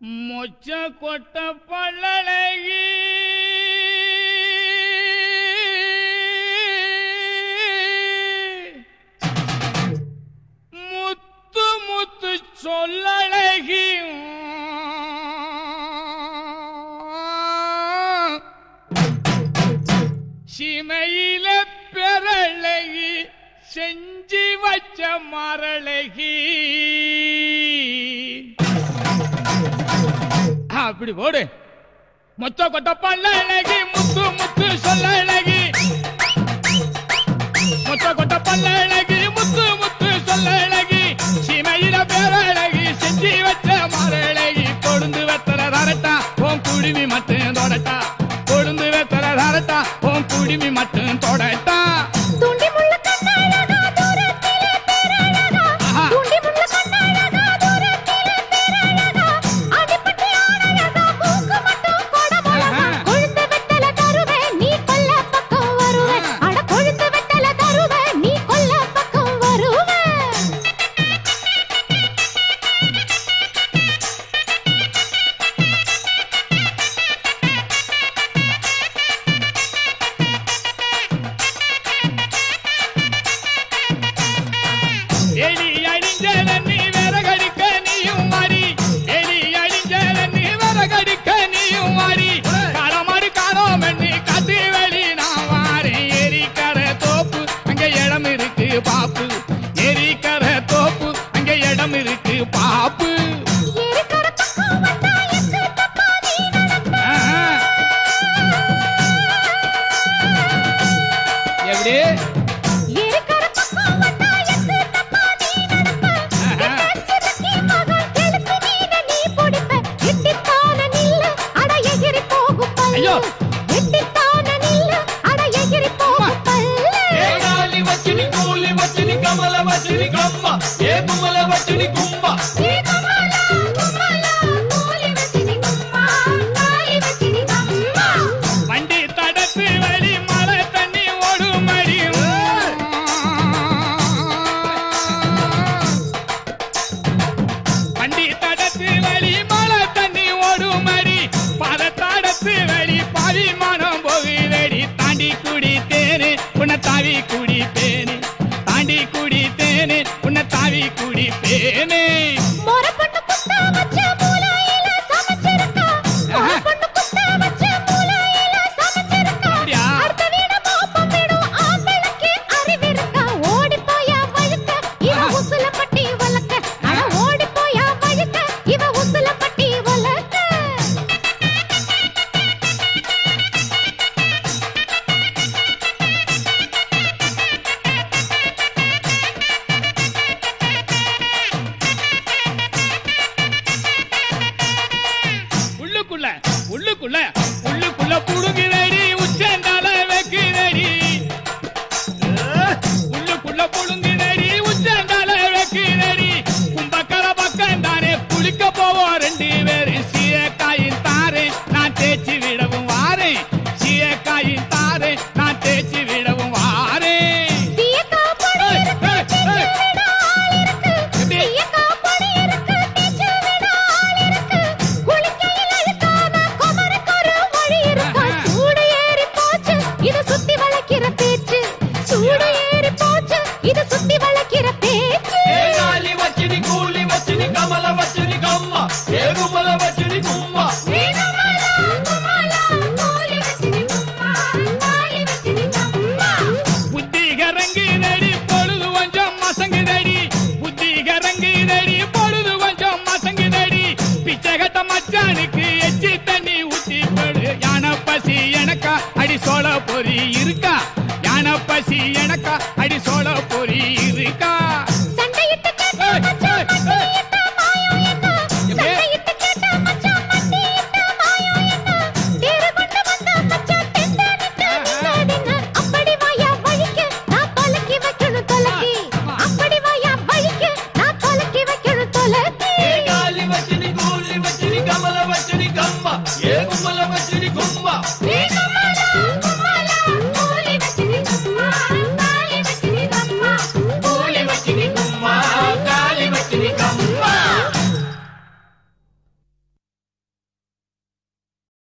மொச்ச கொட்ட பல்லழகி முத்து முத்து சொல்லழகி சிமையில பெறழகி செஞ்சு வச்ச மரழகி அப்படி போடு. மொத்த கொட்ட பல்ல அழகி முத்து முத்து சொல்ல அழகி. மொத்த கொட்ட பல்ல அழகி முத்து முத்து சொல்ல அழகி. சீமையில பேர அழகி செஞ்சு வச்ச மாற அழகி. கொழுந்து வெத்தர தரட்டா ஓம் குடுமி மட்டும் தொடட்டா Yeah. ఏ బొమ్మల పట్టుని గుమ్మ வண்டி தடத்து வழி மழை தண்ணி ஓடும் வண்டி தடத்து வழி மழை தண்ணி ஓடும் அடி பத தடத்து வழி பரிமானம் போகுதடி. தாண்டி குடித்தேனே உன தாவி குடித்தேன் కుళ్ళ அடி சோழ பொறி